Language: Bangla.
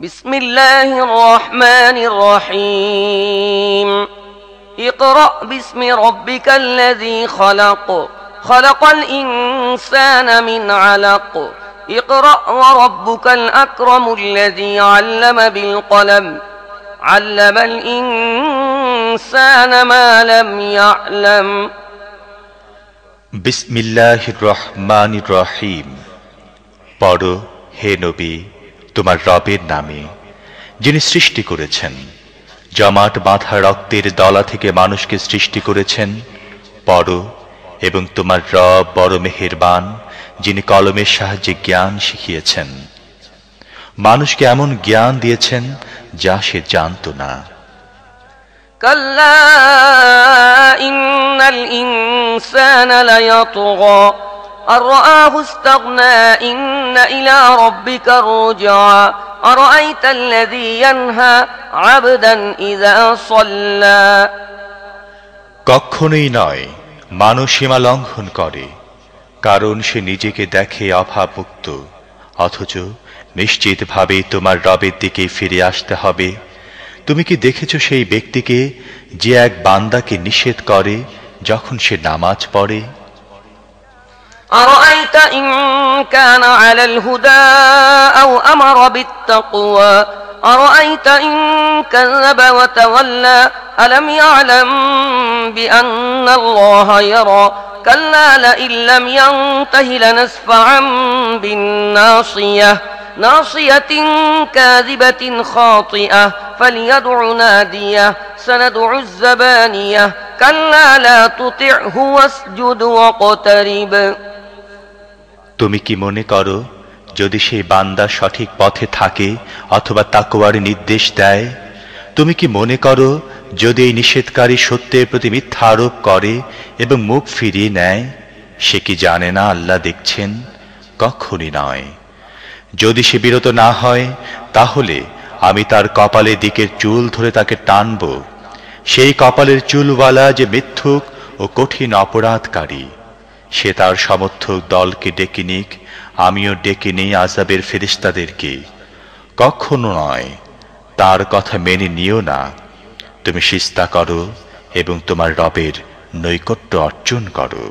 بسم الله الرحمن الرحيم اقرأ باسم ربك الذي خلق خلق الإنسان من علق اقرأ وربك الأكرم الذي علم بالقلم علم الإنسان ما لم يعلم বিসমিল্লাহ রহমান রহিম পড়ো হে নবী তোমার রবের নামে যিনি সৃষ্টি করেছেন জমাট বাঁধা রক্তের দলা থেকে মানুষকে সৃষ্টি করেছেন পড়ো এবং তোমার রব বড় মেহেরবান যিনি কলমের সাহায্যে জ্ঞান শিখিয়েছেন মানুষকে এমন জ্ঞান দিয়েছেন যা সে জানত না كلا إن الإنسان ليطغى أن رآه استغنى إن إلى ربك الرجعى أرأيت الذي ينهى عبدا إذا صلى কখনোই নয় মানুষ সীমা লঙ্ঘন করে কারণ সে নিজেকে দেখে অভাবমুক্ত অথচ নিশ্চিতভাবে তোমার রবের দিকে ফিরে আসতে হবে তুমি কি দেখেছ সেই ব্যক্তিকে যে এক বান্দাকে নিষেধ করে যখন সে নামাজ পড়ে أرأيت إن كان على الهدى أو أمر بالتقوى؟ أرأيت إن كذب وتولى؟ ألم يعلم بأن الله يرى؟ كلا لئن لم ينته لنسفعا بالناصية. ناصية كاذبة خاطئة فليدع نادية. سندع الزبانية. كلا لا تطعه واسجد واقترب. তুমি কি মনে করো, যদি সেই বান্দা সঠিক পথে থাকে অথবা তাকোয়ার নির্দেশ দেয়? তুমি কি মনে করো, যদি এই নিষেধকারী সত্যের প্রতি মিথ্যা আরোপ করে এবং মুখ ফিরিয়ে নেয়? সে কি জানে না আল্লাহ দেখছেন? কখনই নয়। যদি সে বিরত না হয়, তাহলে আমি তার কপালের দিকের চুল ধরে তাকে টানব। সেই কপালের চুলওয়ালা যে মিথ্যুক ও কঠিন অপরাধকারী। সে তার সমর্থক দলকে ডেকে নিক, আমিও ডেকে নেই আজাবের ফেরিস্তাদেরকে কখনো নয়, তার কথা মেনে নিও না। তুমি সিস্তা করো এবং তোমার রবের নৈকট্য অর্জন করো।